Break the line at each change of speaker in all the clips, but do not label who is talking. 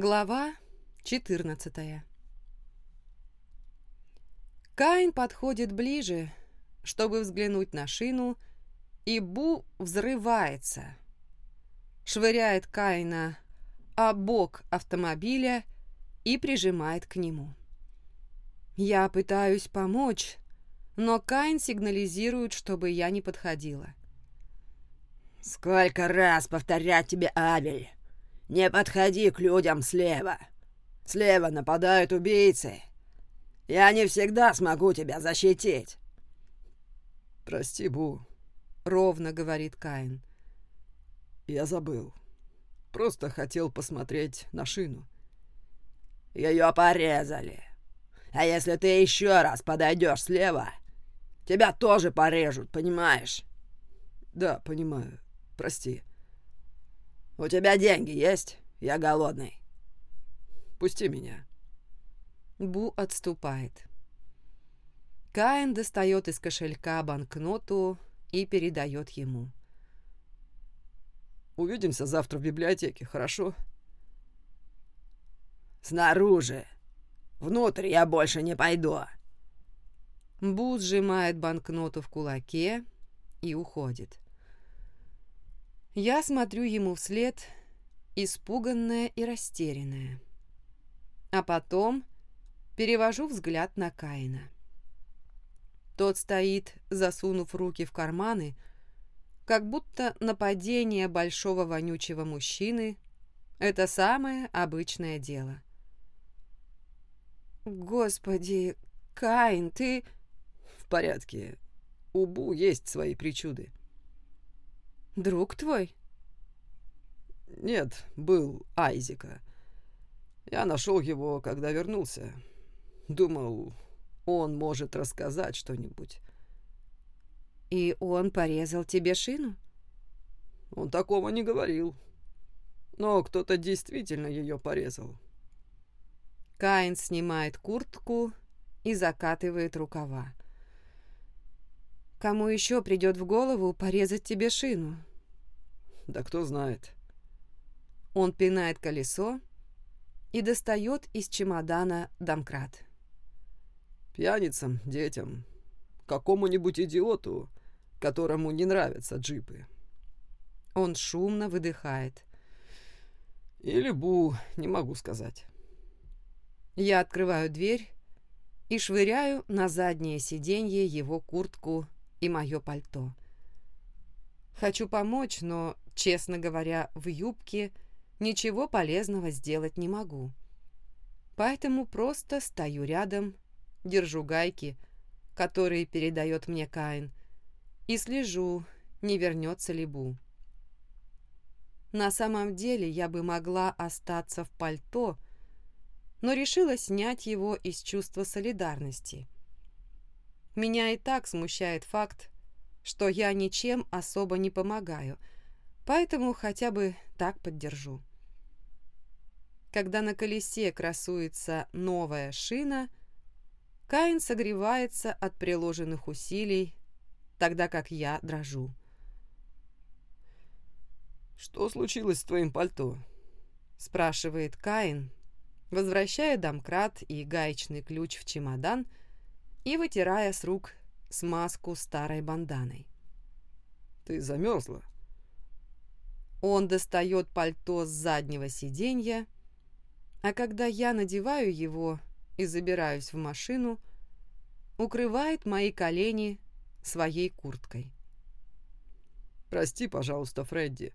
Глава 14 Каин подходит ближе, чтобы взглянуть на шину, и Бу взрывается. Швыряет Каина о бок автомобиля и прижимает к нему. Я пытаюсь помочь, но Каин сигнализирует, чтобы я не подходила.
«Сколько раз повторять тебе, Абель? Не подходи к людям слева. Слева нападают убийцы. Я не всегда смогу тебя защитить».
«Прости, Бу», —
ровно говорит Каин.
«Я забыл. Просто хотел посмотреть на шину».
«Ее порезали. А если ты еще раз подойдешь слева, тебя тоже порежут, понимаешь?»
«Да, понимаю. Прости».
«У тебя деньги есть? Я голодный».
«Пусти меня».
Бу отступает. Каин достает из кошелька банкноту и передает ему.
«Увидимся завтра в библиотеке, хорошо?»
«Снаружи. Внутрь я больше не пойду».
Бу сжимает банкноту в кулаке и уходит. Я смотрю ему вслед, испуганная и растерянная. А потом перевожу взгляд на Каина. Тот стоит, засунув руки в карманы, как будто нападение большого вонючего мужчины — это самое обычное дело. «Господи, Каин, ты...»
«В порядке. У Бу есть свои причуды».
«Друг твой?»
«Нет, был Айзека. Я нашел его, когда вернулся. Думал, он может рассказать что-нибудь».
«И он порезал тебе шину?»
«Он такого не говорил. Но кто-то действительно ее порезал».
Каин снимает куртку и закатывает рукава. «Кому еще придет в голову порезать тебе шину?»
Да кто знает.
Он пинает колесо и достает из чемодана домкрат.
Пьяницам, детям, какому-нибудь идиоту, которому не нравятся джипы.
Он шумно выдыхает.
Или Бу, не могу сказать.
Я открываю дверь и швыряю на заднее сиденье его куртку и мое пальто. Хочу помочь, но Честно говоря, в юбке ничего полезного сделать не могу. Поэтому просто стою рядом, держу гайки, которые передает мне Каин, и слежу, не вернется ли Бу. На самом деле я бы могла остаться в пальто, но решила снять его из чувства солидарности. Меня и так смущает факт, что я ничем особо не помогаю – Поэтому хотя бы так поддержу. Когда на колесе красуется новая шина, Каин согревается от приложенных усилий, тогда как я дрожу.
«Что случилось с твоим пальто?»
– спрашивает Каин, возвращая домкрат и гаечный ключ в чемодан и вытирая с рук смазку старой банданой.
«Ты замерзла?»
Он достает пальто с заднего сиденья, а когда я надеваю его и забираюсь в машину, укрывает мои колени своей курткой.
«Прости, пожалуйста, Фредди.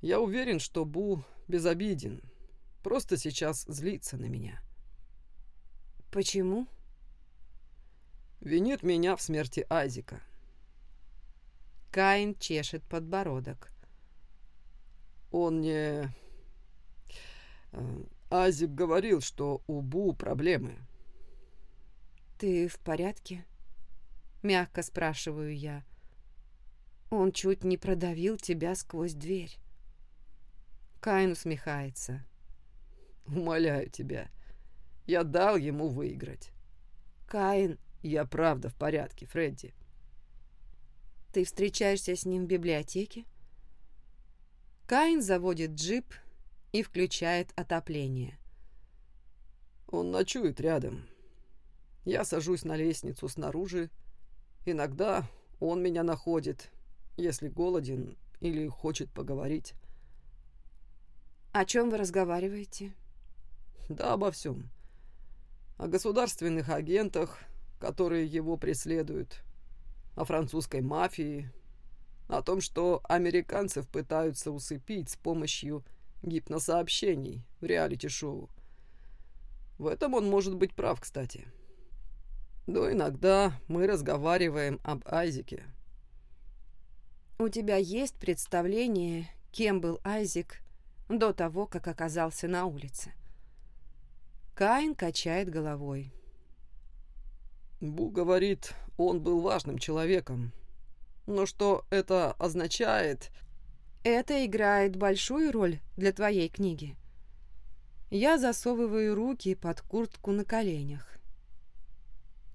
Я уверен, что Бу безобиден. Просто сейчас злится на меня».
«Почему?»
«Винит меня в смерти Айзека».
Каин чешет подбородок.
Он не... Э, Азик говорил, что у Бу проблемы.
«Ты в порядке?» Мягко спрашиваю я. «Он чуть не продавил тебя сквозь дверь». Каин усмехается.
«Умоляю тебя, я дал ему выиграть».
«Каин...»
«Я правда в порядке, Фредди».
«Ты встречаешься с ним в библиотеке?» Каин заводит джип и включает отопление.
Он ночует рядом. Я сажусь на лестницу снаружи. Иногда он меня находит, если голоден или хочет поговорить.
О чем вы разговариваете?
Да, обо всем. О государственных агентах, которые его преследуют, о французской мафии, о том, что американцев пытаются усыпить с помощью гипносообщений в реалити-шоу. В этом он может быть прав, кстати. Но иногда мы разговариваем об Айзеке.
У тебя есть представление, кем был Айзек до того, как оказался на улице? Каин качает головой.
Бу говорит, он был важным человеком. Но что это означает...
Это играет большую роль для твоей книги. Я засовываю руки под куртку на коленях.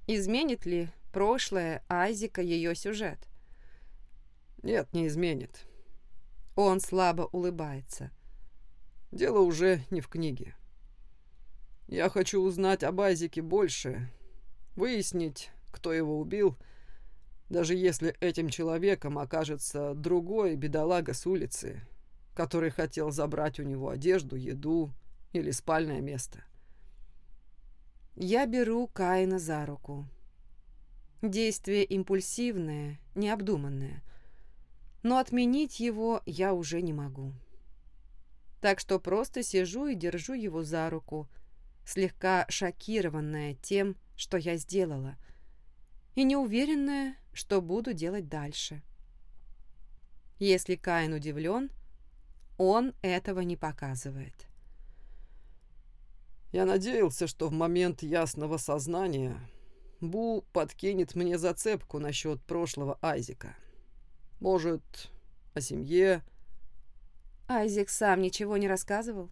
Изменит ли прошлое Айзека ее сюжет?
Нет, не изменит.
Он слабо улыбается.
Дело уже не в книге. Я хочу узнать об Айзеке больше, выяснить, кто его убил, даже если этим человеком окажется другой бедолага с улицы, который хотел забрать у него одежду, еду или спальное место.
Я беру Каина за руку. Действие импульсивное, необдуманное. Но отменить его я уже не могу. Так что просто сижу и держу его за руку, слегка шокированная тем, что я сделала, и неуверенная, что буду делать дальше. Если Каин удивлен, он этого не показывает.
Я надеялся, что в момент ясного сознания Бу подкинет мне зацепку насчет прошлого Айзека. Может, о семье.
Айзек сам ничего не рассказывал?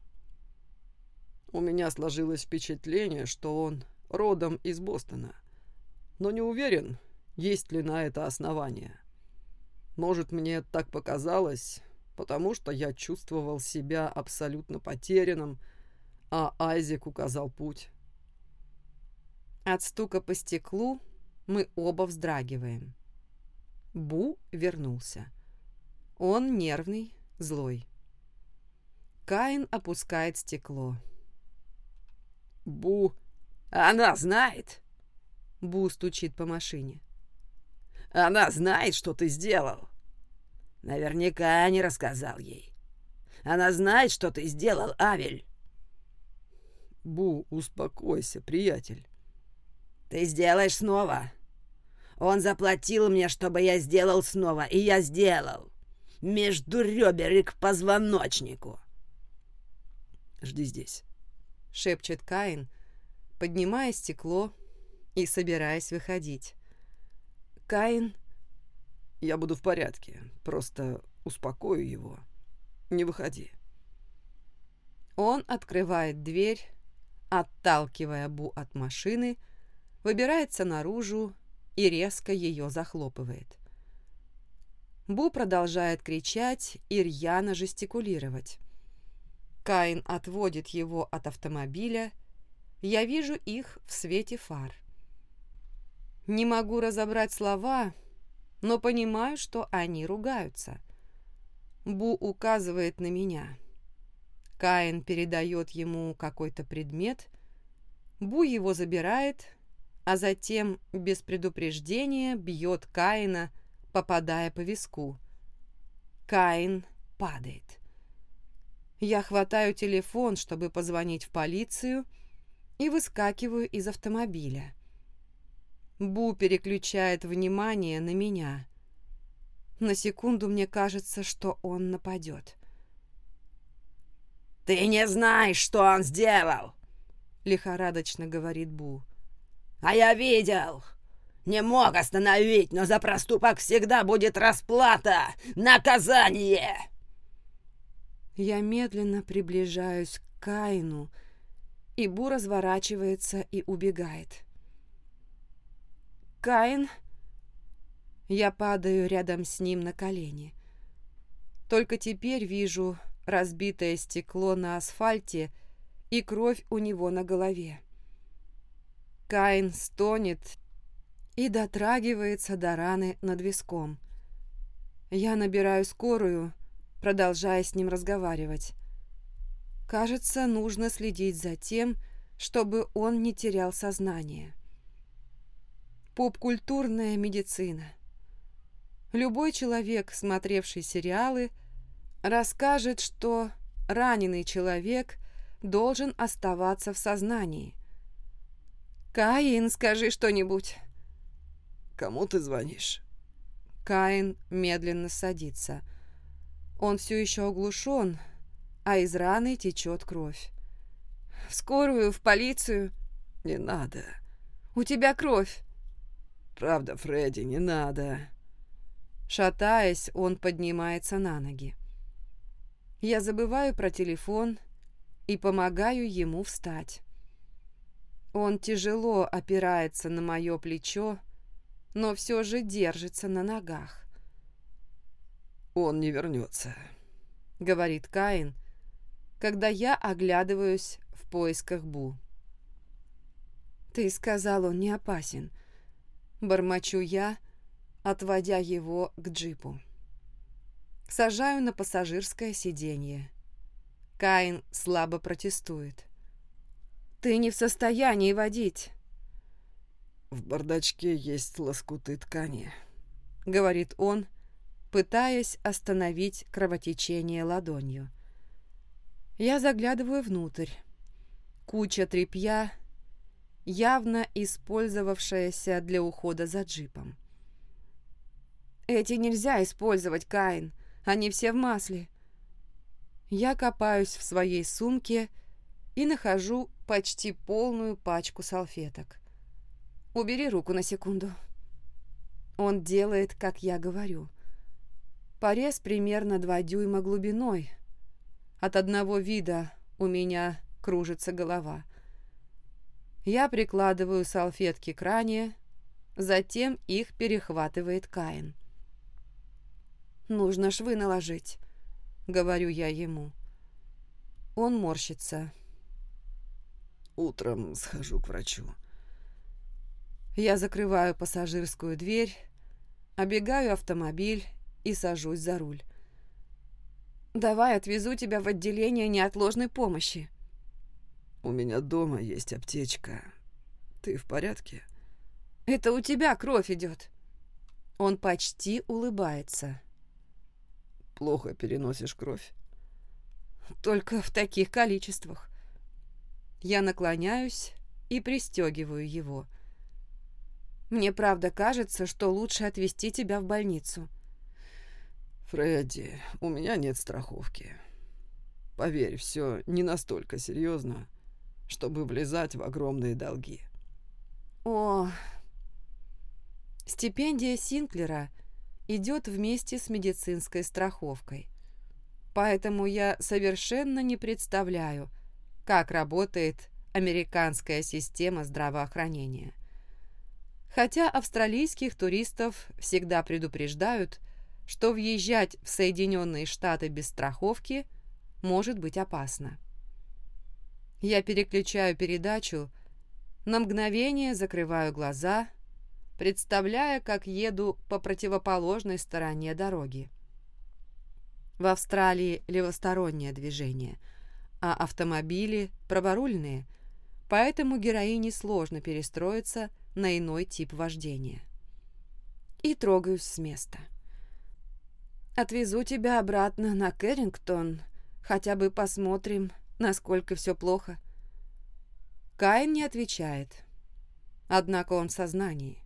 У меня сложилось впечатление, что он родом из Бостона. Но не уверен, есть ли на это основания. Может, мне так показалось, потому что я чувствовал себя абсолютно потерянным, а Айзек указал путь.
От стука по стеклу мы оба вздрагиваем. Бу вернулся. Он нервный, злой. Каин опускает стекло.
«Бу, она знает!»
Бу стучит по машине.
«Она знает, что ты сделал!» «Наверняка не рассказал ей. Она знает, что ты сделал, Авель!»
«Бу, успокойся, приятель!»
«Ты сделаешь снова!» Он заплатил мне, чтобы я сделал снова, и я сделал. Между ребер и к позвоночнику.
Жди здесь
шепчет Каин, поднимая стекло и собираясь выходить. Каин...
Я буду в порядке, просто успокою его. Не выходи.
Он открывает дверь, отталкивая Бу от машины, выбирается наружу и резко ее захлопывает. Бу продолжает кричать и рьяно жестикулировать. Каин отводит его от автомобиля. Я вижу их в свете фар. Не могу разобрать слова, но понимаю, что они ругаются. Бу указывает на меня. Каин передает ему какой-то предмет. Бу его забирает, а затем без предупреждения бьет Каина, попадая по виску. Каин падает. Я хватаю телефон, чтобы позвонить в полицию, и выскакиваю из автомобиля. Бу переключает внимание на меня. На секунду мне кажется, что он нападет.
«Ты не знаешь, что он сделал!»
— лихорадочно говорит Бу.
«А я видел! Не мог остановить, но за проступок всегда будет расплата! Наказание!»
Я медленно приближаюсь к Каину, и Бу разворачивается и убегает. «Каин...» Я падаю рядом с ним на колени. Только теперь вижу, разбитое стекло на асфальте и кровь у него на голове. Каин стонет и дотрагивается до раны над виском. Я набираю скорую, продолжая с ним разговаривать. Кажется, нужно следить за тем, чтобы он не терял сознание. Поп-культурная медицина. Любой человек, смотревший сериалы, расскажет, что раненый человек должен оставаться в сознании. «Каин, скажи что-нибудь».
«Кому ты звонишь?»
Каин медленно садится. Он все еще оглушен, а из раны течет кровь. «В скорую, в полицию?»
«Не надо».
«У тебя кровь».
«Правда, Фредди, не надо».
Шатаясь, он поднимается на ноги. Я забываю про телефон и помогаю ему встать. Он тяжело опирается на мое плечо, но все же держится на ногах.
«Он не вернется», —
говорит Каин, когда я оглядываюсь в поисках Бу. «Ты сказал, он не опасен», — бормочу я, отводя его к джипу. Сажаю на пассажирское сиденье. Каин слабо протестует. «Ты не в состоянии водить».
«В бардачке есть лоскуты ткани», —
говорит он, пытаясь остановить кровотечение ладонью. Я заглядываю внутрь. Куча тряпья, явно использовавшаяся для ухода за джипом. «Эти нельзя использовать, Каин. Они все в масле». Я копаюсь в своей сумке и нахожу почти полную пачку салфеток. «Убери руку на секунду». Он делает, как я говорю. Порез примерно два дюйма глубиной — от одного вида у меня кружится голова. Я прикладываю салфетки к ране, затем их перехватывает Каин. «Нужно швы наложить», — говорю я ему. Он морщится.
«Утром схожу к врачу».
Я закрываю пассажирскую дверь, обегаю автомобиль и сажусь за руль. Давай отвезу тебя в отделение неотложной помощи.
У меня дома есть аптечка. Ты в порядке?
Это у тебя кровь идет. Он почти улыбается.
Плохо переносишь кровь?
Только в таких количествах. Я наклоняюсь и пристегиваю его. Мне правда кажется, что лучше отвезти тебя в больницу.
«Фредди, у меня нет страховки. Поверь, все не настолько серьезно, чтобы влезать в огромные долги».
«О, стипендия Синклера идет вместе с медицинской страховкой, поэтому я совершенно не представляю, как работает американская система здравоохранения. Хотя австралийских туристов всегда предупреждают – что въезжать в Соединенные Штаты без страховки может быть опасно. Я переключаю передачу, на мгновение закрываю глаза, представляя, как еду по противоположной стороне дороги. В Австралии левостороннее движение, а автомобили праворульные, поэтому героине сложно перестроиться на иной тип вождения. И трогаюсь с места. Отвезу тебя обратно на Кэррингтон. Хотя бы посмотрим, насколько все плохо. Каин не отвечает. Однако он в сознании.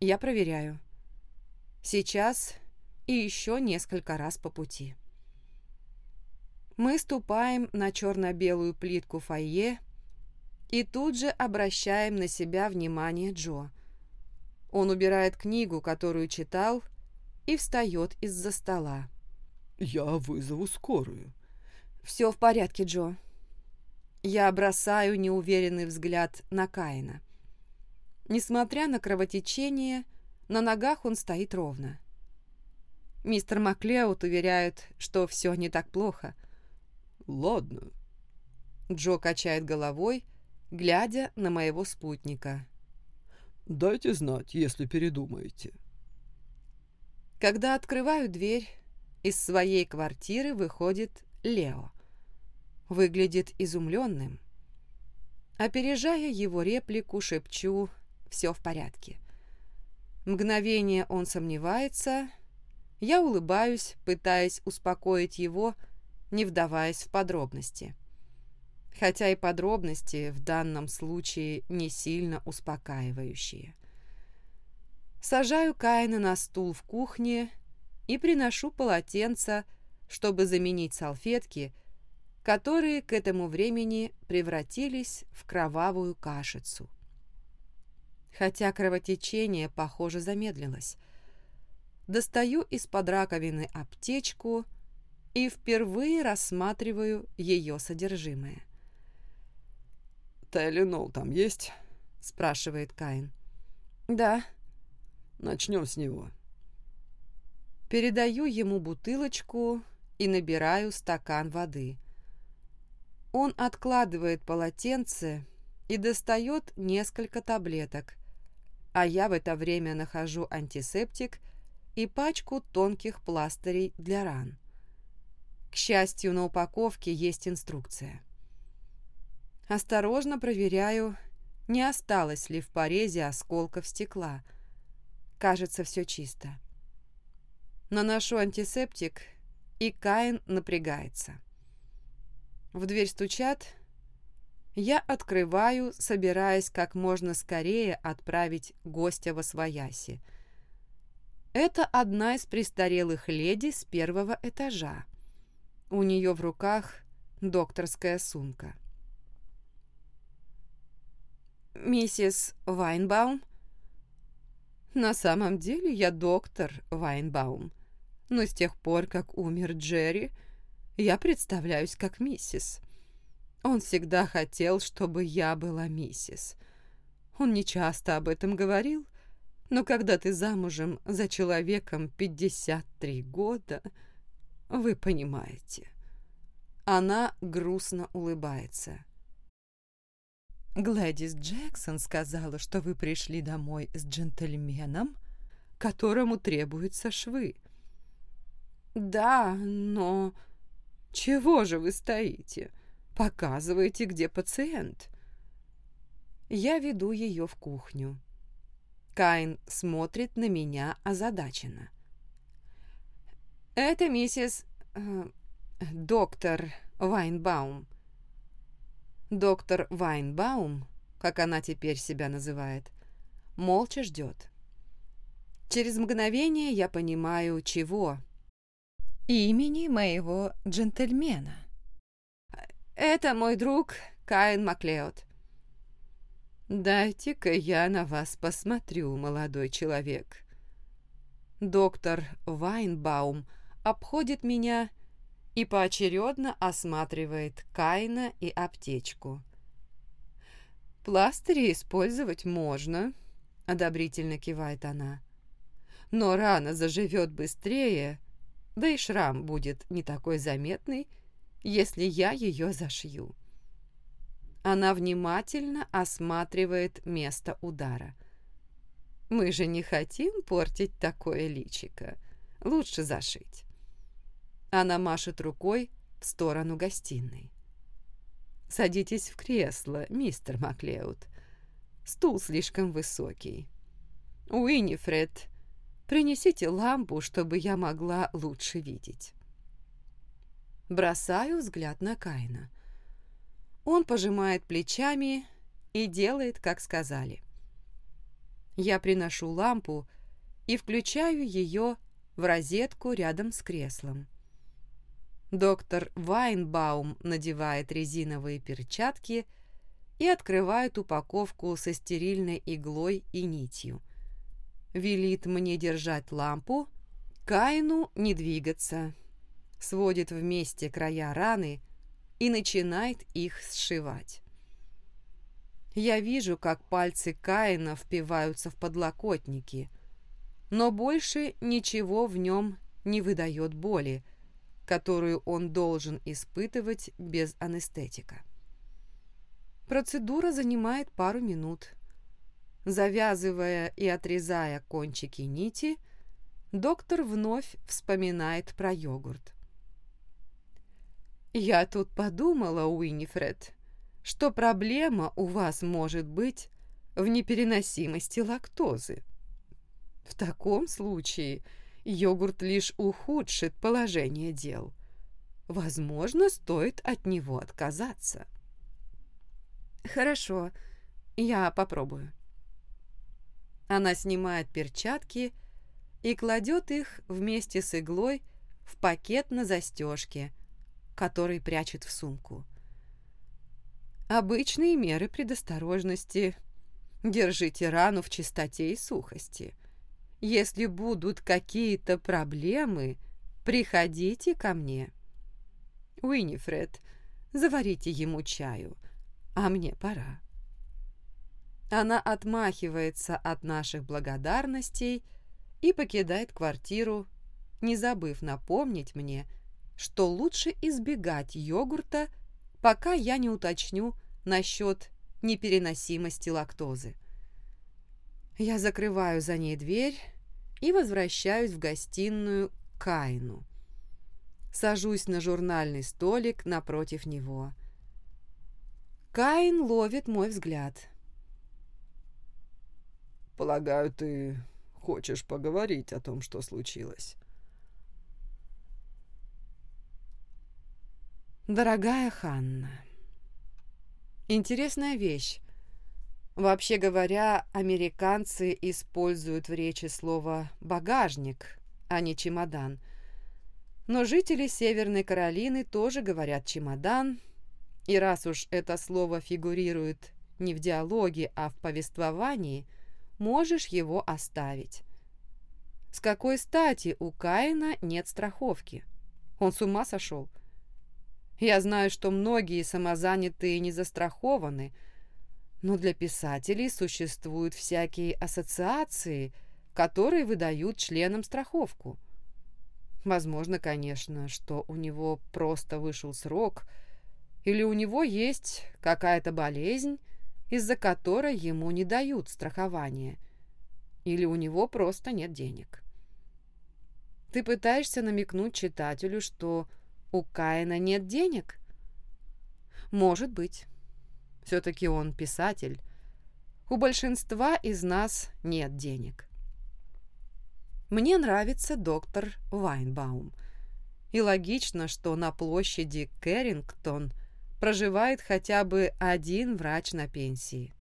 Я проверяю. Сейчас и еще несколько раз по пути. Мы ступаем на черно-белую плитку фойе и тут же обращаем на себя внимание Джо. Он убирает книгу, которую читал, и встает из-за стола.
«Я вызову скорую».
«Все в порядке, Джо». Я бросаю неуверенный взгляд на Каина. Несмотря на кровотечение, на ногах он стоит ровно. Мистер Маклеод уверяет, что все не так плохо.
ладно».
Джо качает головой, глядя на моего спутника.
«Дайте знать, если передумаете».
Когда открываю дверь, из своей квартиры выходит Лео. Выглядит изумленным. Опережая его реплику, шепчу «все в порядке». Мгновение он сомневается. Я улыбаюсь, пытаясь успокоить его, не вдаваясь в подробности. Хотя и подробности в данном случае не сильно успокаивающие. Сажаю Каина на стул в кухне и приношу полотенце, чтобы заменить салфетки, которые к этому времени превратились в кровавую кашицу. Хотя кровотечение, похоже, замедлилось. Достаю из-под раковины аптечку и впервые рассматриваю ее содержимое.
«Тайленол там есть?»
– спрашивает Каин. «Да»,
Начнем с него.
Передаю ему бутылочку и набираю стакан воды. Он откладывает полотенце и достает несколько таблеток, а я в это время нахожу антисептик и пачку тонких пластырей для ран. К счастью, на упаковке есть инструкция. Осторожно проверяю, не осталось ли в порезе осколков стекла – Кажется, все чисто. Наношу антисептик, и Каин напрягается. В дверь стучат. Я открываю, собираясь как можно скорее отправить гостя во свояси. Это одна из престарелых леди с первого этажа. У нее в руках докторская сумка. «Миссис Вайнбаум?» На самом деле я доктор Вайнбаум. Но с тех пор, как умер Джерри, я представляюсь как миссис. Он всегда хотел, чтобы я была миссис. Он не часто об этом говорил, но когда ты замужем за человеком 53 года, вы понимаете. Она грустно улыбается. Глэдис Джексон сказала, что вы пришли домой с джентльменом, которому требуются швы. Да, но... Чего же вы стоите? Показывайте, где пациент. Я веду ее в кухню. Кайн смотрит на меня озадаченно. Это миссис... Э, доктор Вайнбаум. Доктор Вайнбаум, как она теперь себя называет, молча ждет. Через мгновение я понимаю, чего. Имени моего джентльмена. Это мой друг Каин Маклеод. «Дайте-ка я на вас посмотрю, молодой человек». Доктор Вайнбаум обходит меня и поочередно осматривает Кайна и аптечку. «Пластыри использовать можно», — одобрительно кивает она. «Но рана заживет быстрее, да и шрам будет не такой заметный, если я ее зашью». Она внимательно осматривает место удара. «Мы же не хотим портить такое личико. Лучше зашить». Она машет рукой в сторону гостиной. «Садитесь в кресло, мистер Маклеуд. Стул слишком высокий. Уинифред, принесите лампу, чтобы я могла лучше видеть». Бросаю взгляд на Кайна. Он пожимает плечами и делает, как сказали. Я приношу лампу и включаю ее в розетку рядом с креслом. Доктор Вайнбаум надевает резиновые перчатки и открывает упаковку со стерильной иглой и нитью. Велит мне держать лампу, Кайну не двигаться. Сводит вместе края раны и начинает их сшивать. Я вижу, как пальцы Каина впиваются в подлокотники, но больше ничего в нем не выдает боли, которую он должен испытывать без анестетика. Процедура занимает пару минут. Завязывая и отрезая кончики нити, доктор вновь вспоминает про йогурт. «Я тут подумала, Уинифред, что проблема у вас может быть в непереносимости лактозы. В таком случае йогурт лишь ухудшит положение дел. Возможно, стоит от него отказаться». «Хорошо, я попробую». Она снимает перчатки и кладет их вместе с иглой в пакет на застежке, который прячет в сумку. Обычные меры предосторожности. Держите рану в чистоте и сухости. Если будут какие-то проблемы, приходите ко мне. Уинифред, заварите ему чаю, а мне пора. Она отмахивается от наших благодарностей и покидает квартиру, не забыв напомнить мне, что лучше избегать йогурта, пока я не уточню насчет непереносимости лактозы. Я закрываю за ней дверь и возвращаюсь в гостиную Кайну. Сажусь на журнальный столик напротив него. Каин ловит мой взгляд.
Полагаю, ты хочешь поговорить о том, что случилось.
Дорогая Ханна, интересная вещь. Вообще говоря, американцы используют в речи слово «багажник», а не «чемодан». Но жители Северной Каролины тоже говорят «чемодан», и раз уж это слово фигурирует не в диалоге, а в повествовании – можешь его оставить. С какой стати у Каина нет страховки? Он с ума сошел? Я знаю, что многие самозанятые не застрахованы, но для писателей существуют всякие ассоциации, которые выдают членам страховку. Возможно, конечно, что у него просто вышел срок, или у него есть какая-то болезнь, из-за которой ему не дают страхование, или у него просто нет денег. Ты пытаешься намекнуть читателю, что у Каина нет денег? Может быть. Все-таки он писатель. У большинства из нас нет денег. Мне нравится доктор Вайнбаум. И логично, что на площади Кэррингтон – проживает хотя бы один врач на пенсии.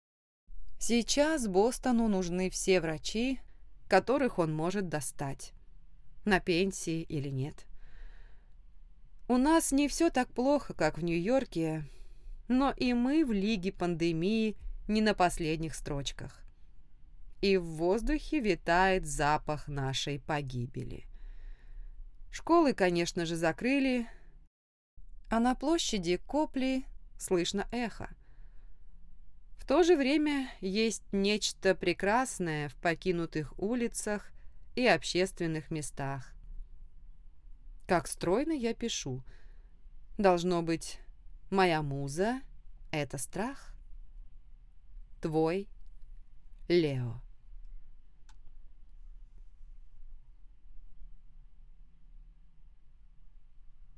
Сейчас Бостону нужны все врачи, которых он может достать, на пенсии или нет. У нас не все так плохо, как в Нью-Йорке, но и мы в лиге пандемии не на последних строчках. И в воздухе витает запах нашей погибели. Школы, конечно же, закрыли, а на площади Копли слышно эхо. В то же время есть нечто прекрасное в покинутых улицах и общественных местах. Как стройно я пишу. Должно быть, моя муза — это страх. Твой Лео.